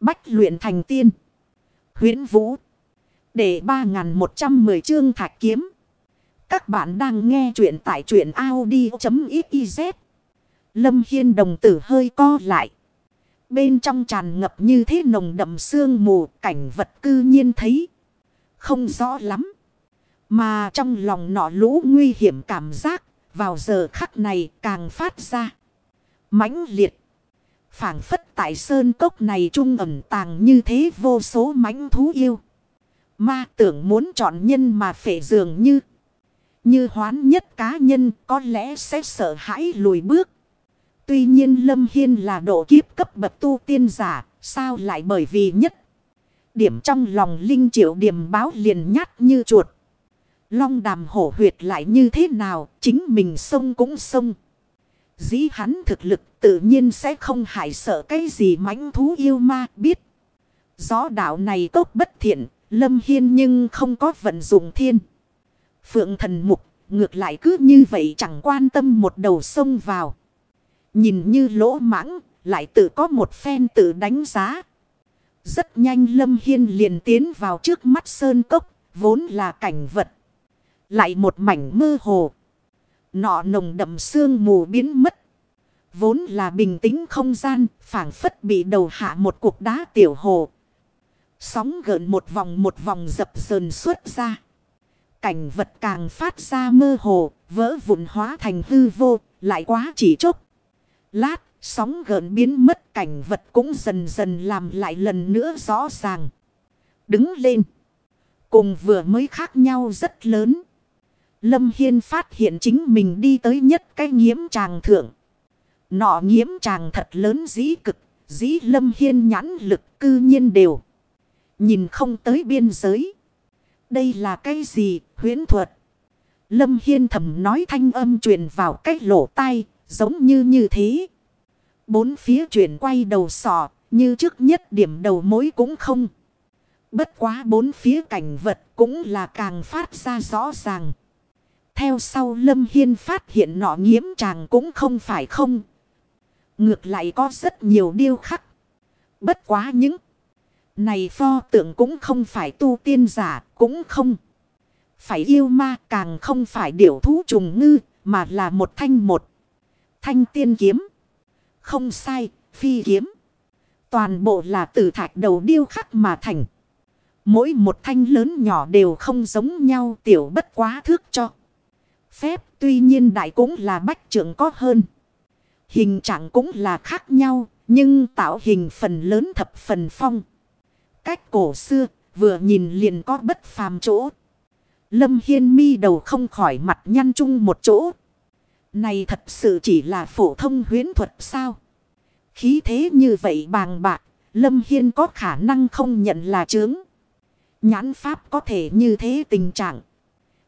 Bách luyện thành tiên. huyễn Vũ. Để 3.110 chương thạch kiếm. Các bạn đang nghe truyện tại truyện Audi.xyz. Lâm Hiên đồng tử hơi co lại. Bên trong tràn ngập như thế nồng đậm sương mù, cảnh vật cư nhiên thấy. Không rõ lắm. Mà trong lòng nọ lũ nguy hiểm cảm giác, vào giờ khắc này càng phát ra. mãnh liệt phảng phất tại sơn cốc này trung ẩn tàng như thế vô số mãnh thú yêu. Ma tưởng muốn chọn nhân mà phệ dường như. Như hoán nhất cá nhân có lẽ sẽ sợ hãi lùi bước. Tuy nhiên Lâm Hiên là độ kiếp cấp bậc tu tiên giả. Sao lại bởi vì nhất. Điểm trong lòng linh triệu điểm báo liền nhát như chuột. Long đàm hổ huyệt lại như thế nào, chính mình sông cũng sông. Dĩ hắn thực lực tự nhiên sẽ không hại sợ cái gì mãnh thú yêu ma biết. Gió đạo này tốt bất thiện, lâm hiên nhưng không có vận dụng thiên. Phượng thần mục, ngược lại cứ như vậy chẳng quan tâm một đầu sông vào. Nhìn như lỗ mãng, lại tự có một phen tự đánh giá. Rất nhanh Lâm Hiên liền tiến vào trước mắt sơn cốc, vốn là cảnh vật. Lại một mảnh mơ hồ. Nọ nồng đậm sương mù biến mất. Vốn là bình tĩnh không gian, phảng phất bị đầu hạ một cục đá tiểu hồ. Sóng gợn một vòng một vòng dập dờn xuất ra. Cảnh vật càng phát ra mơ hồ, vỡ vụn hóa thành hư vô, lại quá chỉ chốc. Lát, sóng gợn biến mất cảnh vật cũng dần dần làm lại lần nữa rõ ràng. Đứng lên. Cùng vừa mới khác nhau rất lớn. Lâm Hiên phát hiện chính mình đi tới nhất cái nghiễm tràng thượng. Nọ nghiễm chàng thật lớn dĩ cực, dĩ Lâm Hiên nhãn lực cư nhiên đều. Nhìn không tới biên giới. Đây là cái gì, huyến thuật. Lâm Hiên thầm nói thanh âm truyền vào cái lỗ tai, giống như như thế. Bốn phía chuyển quay đầu sọ, như trước nhất điểm đầu mối cũng không. Bất quá bốn phía cảnh vật cũng là càng phát ra rõ ràng. Theo sau Lâm Hiên phát hiện nọ nghiễm chàng cũng không phải không. Ngược lại có rất nhiều điêu khắc. Bất quá những này pho tượng cũng không phải tu tiên giả, cũng không. Phải yêu ma càng không phải điểu thú trùng ngư, mà là một thanh một. Thanh tiên kiếm. Không sai, phi kiếm. Toàn bộ là từ thạch đầu điêu khắc mà thành. Mỗi một thanh lớn nhỏ đều không giống nhau tiểu bất quá thước cho phép tuy nhiên đại cũng là bách trưởng có hơn. Hình trạng cũng là khác nhau nhưng tạo hình phần lớn thập phần phong. Cách cổ xưa vừa nhìn liền có bất phàm chỗ. Lâm Hiên mi đầu không khỏi mặt nhăn chung một chỗ. Này thật sự chỉ là phổ thông huyến thuật sao? Khí thế như vậy bàng bạc, Lâm Hiên có khả năng không nhận là chướng. Nhãn pháp có thể như thế tình trạng.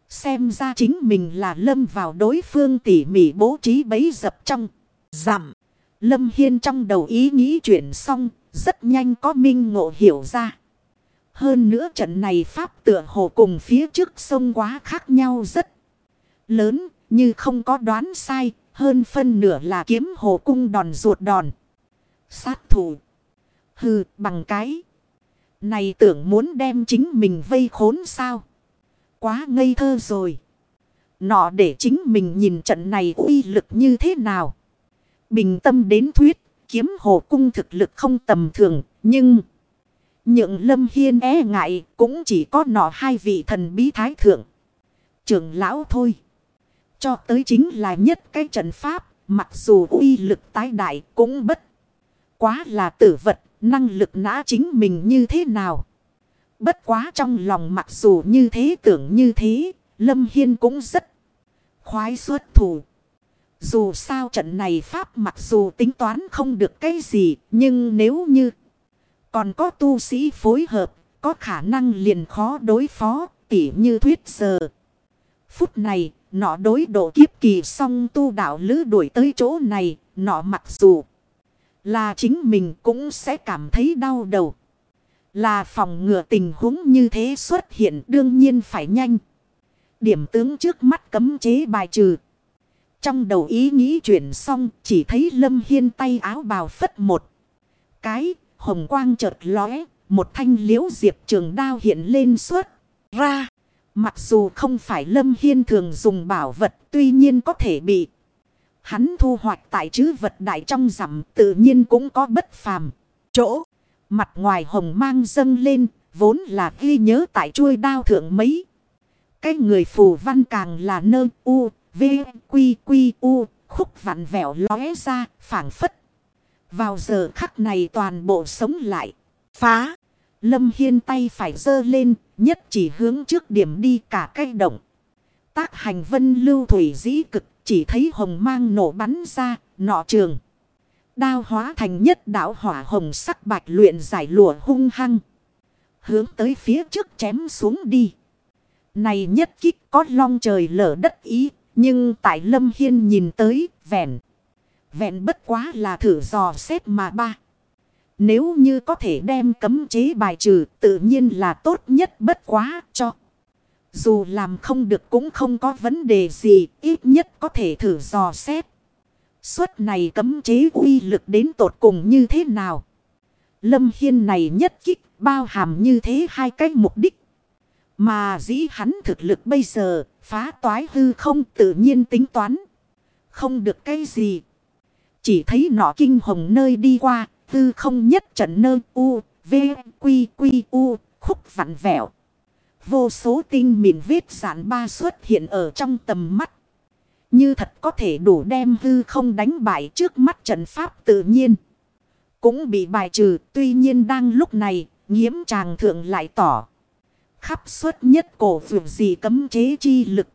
Xem ra chính mình là lâm vào đối phương tỉ mỉ bố trí bấy dập trong. Dặm. Lâm Hiên trong đầu ý nghĩ chuyển xong. Rất nhanh có minh ngộ hiểu ra. Hơn nữa trận này pháp tựa hồ cùng phía trước sông quá khác nhau rất lớn. Như không có đoán sai. Hơn phân nửa là kiếm hồ cung đòn ruột đòn. Sát thủ. Hừ, bằng cái. Này tưởng muốn đem chính mình vây khốn sao? quá ngây thơ rồi. Nọ để chính mình nhìn trận này uy lực như thế nào. Bình tâm đến thuyết, kiếm hồ cung thực lực không tầm thường, nhưng... Nhượng lâm hiên e ngại cũng chỉ có nọ hai vị thần bí thái thượng. Trưởng lão thôi. Cho tới chính là nhất cái trận pháp, mặc dù uy lực tái đại cũng bất. Quá là tử vật, năng lực nã chính mình như thế nào. Bất quá trong lòng mặc dù như thế tưởng như thế, Lâm Hiên cũng rất khoái xuất thủ. Dù sao trận này Pháp mặc dù tính toán không được cái gì, nhưng nếu như còn có tu sĩ phối hợp, có khả năng liền khó đối phó, tỉ như thuyết giờ. Phút này, nọ đối độ kiếp kỳ xong tu đạo lữ đuổi tới chỗ này, nọ mặc dù là chính mình cũng sẽ cảm thấy đau đầu. Là phòng ngừa tình huống như thế xuất hiện đương nhiên phải nhanh. Điểm tướng trước mắt cấm chế bài trừ. Trong đầu ý nghĩ chuyển xong chỉ thấy Lâm Hiên tay áo bào phất một. Cái Hồng quang chợt lóe, một thanh liễu diệp trường đao hiện lên suốt ra. Mặc dù không phải Lâm Hiên thường dùng bảo vật tuy nhiên có thể bị hắn thu hoạch tại chứ vật đại trong rằm tự nhiên cũng có bất phàm. Chỗ mặt ngoài hồng mang dâng lên vốn là ghi nhớ tại chuôi đao thượng mấy. Cái người phù văn càng là nơ u, v, quy quy u, khúc vặn vẹo lóe ra, phảng phất. Vào giờ khắc này toàn bộ sống lại. Phá. Lâm Hiên tay phải dơ lên, nhất chỉ hướng trước điểm đi cả cây động. Tác hành vân lưu thủy dĩ cực, chỉ thấy hồng mang nổ bắn ra, nọ trường. Đao hóa thành nhất đạo hỏa hồng sắc bạch luyện giải lụa hung hăng. Hướng tới phía trước chém xuống đi. Này nhất kích có long trời lở đất ý, nhưng tại Lâm Hiên nhìn tới, vẹn. Vẹn bất quá là thử dò xét mà ba. Nếu như có thể đem cấm chế bài trừ tự nhiên là tốt nhất bất quá cho. Dù làm không được cũng không có vấn đề gì, ít nhất có thể thử dò xét. Suất này cấm chế uy lực đến tột cùng như thế nào? Lâm Hiên này nhất kích bao hàm như thế hai cái mục đích. Mà dĩ hắn thực lực bây giờ phá toái hư không tự nhiên tính toán. Không được cái gì. Chỉ thấy nọ kinh hồng nơi đi qua hư không nhất trận nơi u, v, quy, quy, u, khúc vặn vẹo. Vô số tinh mịn vết giản ba xuất hiện ở trong tầm mắt. Như thật có thể đủ đem hư không đánh bại trước mắt trận pháp tự nhiên. Cũng bị bài trừ tuy nhiên đang lúc này nghiễm chàng thượng lại tỏ. Khắp suốt nhất cổ vượt gì cấm chế chi lực.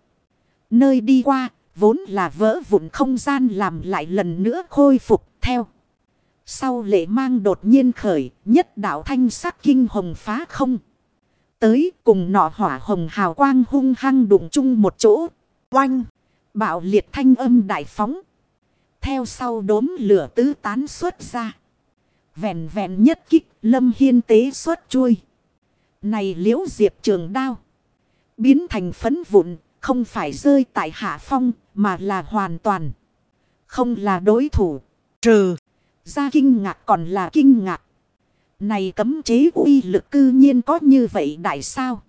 Nơi đi qua, vốn là vỡ vụn không gian làm lại lần nữa khôi phục theo. Sau lệ mang đột nhiên khởi, nhất đạo thanh sắc kinh hồng phá không. Tới cùng nọ hỏa hồng hào quang hung hăng đụng chung một chỗ. Oanh! Bạo liệt thanh âm đại phóng. Theo sau đốm lửa tứ tán xuất ra. Vẹn vẹn nhất kích, lâm hiên tế xuất chui. Này liễu diệp trường đao. Biến thành phấn vụn. Không phải rơi tại hạ phong. Mà là hoàn toàn. Không là đối thủ. Trừ. Ra kinh ngạc còn là kinh ngạc. Này cấm chế uy lực cư nhiên có như vậy đại sao?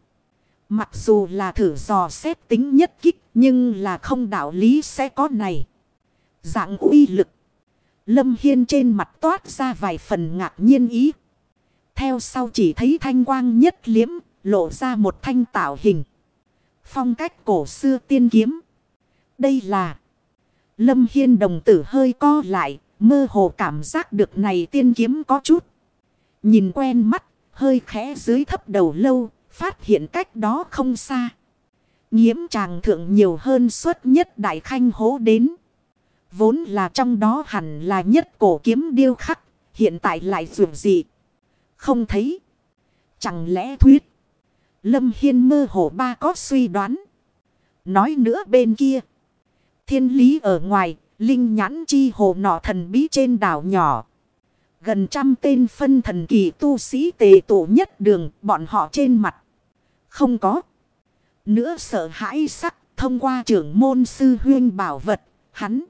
Mặc dù là thử dò xét tính nhất kích, nhưng là không đạo lý sẽ có này. Dạng uy lực. Lâm Hiên trên mặt toát ra vài phần ngạc nhiên ý. Theo sau chỉ thấy thanh quang nhất liếm lộ ra một thanh tạo hình. Phong cách cổ xưa tiên kiếm. Đây là Lâm Hiên đồng tử hơi co lại, mơ hồ cảm giác được này tiên kiếm có chút. Nhìn quen mắt, hơi khẽ dưới thấp đầu lâu, Phát hiện cách đó không xa. Nhiễm tràng thượng nhiều hơn suất nhất đại khanh hố đến. Vốn là trong đó hẳn là nhất cổ kiếm điêu khắc. Hiện tại lại dù gì. Không thấy. Chẳng lẽ thuyết. Lâm Hiên mơ hồ ba có suy đoán. Nói nữa bên kia. Thiên lý ở ngoài. Linh nhãn chi hồ nọ thần bí trên đảo nhỏ. Gần trăm tên phân thần kỳ tu sĩ tề tổ nhất đường, bọn họ trên mặt. Không có. Nữa sợ hãi sắc, thông qua trưởng môn sư huyên bảo vật. Hắn.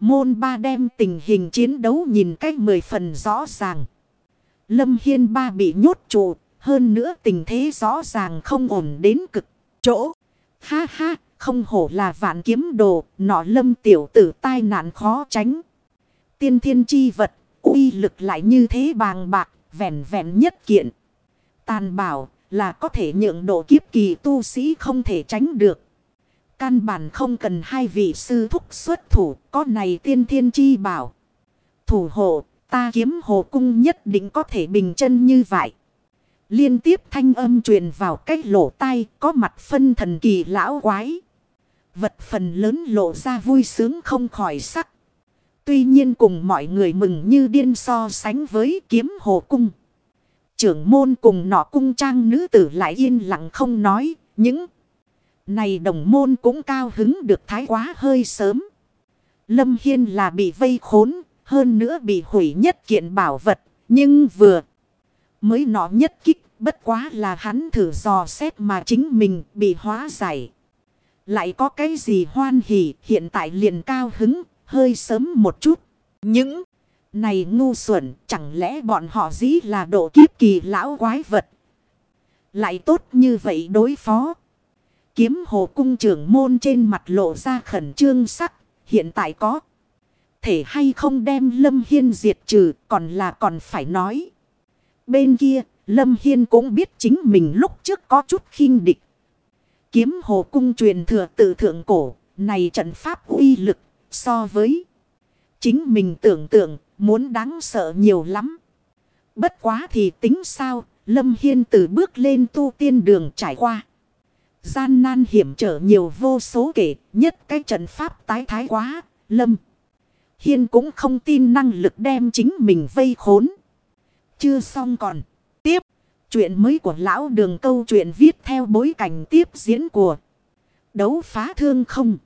Môn ba đem tình hình chiến đấu nhìn cách mười phần rõ ràng. Lâm Hiên ba bị nhốt trụ. Hơn nữa tình thế rõ ràng không ổn đến cực chỗ. Ha ha, không hổ là vạn kiếm đồ, nọ lâm tiểu tử tai nạn khó tránh. Tiên thiên chi vật, uy lực lại như thế bàng bạc, vẹn vẹn nhất kiện. Tàn bảo, là có thể nhượng độ kiếp kỳ tu sĩ không thể tránh được. Căn bản không cần hai vị sư thúc xuất thủ, có này tiên thiên chi bảo. Thủ hộ, ta kiếm hồ cung nhất định có thể bình chân như vậy. Liên tiếp thanh âm truyền vào cách lỗ tai, có mặt phân thần kỳ lão quái. Vật phần lớn lộ ra vui sướng không khỏi sắc. Tuy nhiên cùng mọi người mừng như điên so sánh với kiếm hồ cung. Trưởng môn cùng nọ cung trang nữ tử lại yên lặng không nói. Những này đồng môn cũng cao hứng được thái quá hơi sớm. Lâm Hiên là bị vây khốn. Hơn nữa bị hủy nhất kiện bảo vật. Nhưng vừa mới nọ nhất kích. Bất quá là hắn thử dò xét mà chính mình bị hóa giải. Lại có cái gì hoan hỉ hiện tại liền cao hứng hơi sớm một chút. Những Này ngu xuẩn, chẳng lẽ bọn họ dĩ là độ kiếp kỳ lão quái vật. Lại tốt như vậy đối phó. Kiếm hồ cung trưởng môn trên mặt lộ ra khẩn trương sắc, hiện tại có. Thể hay không đem Lâm Hiên diệt trừ, còn là còn phải nói. Bên kia, Lâm Hiên cũng biết chính mình lúc trước có chút khinh địch. Kiếm hồ cung truyền thừa tự thượng cổ, này trận pháp uy lực, so với chính mình tưởng tượng, muốn đáng sợ nhiều lắm. Bất quá thì tính sao, Lâm Hiên từ bước lên tu tiên đường trải qua. Gian nan hiểm trở nhiều vô số kể, nhất cái trận pháp tái thái quá, Lâm. Hiên cũng không tin năng lực đem chính mình vây khốn. Chưa xong còn. Tiếp. Chuyện mới của lão đường câu chuyện viết theo bối cảnh tiếp diễn của đấu phá thương không.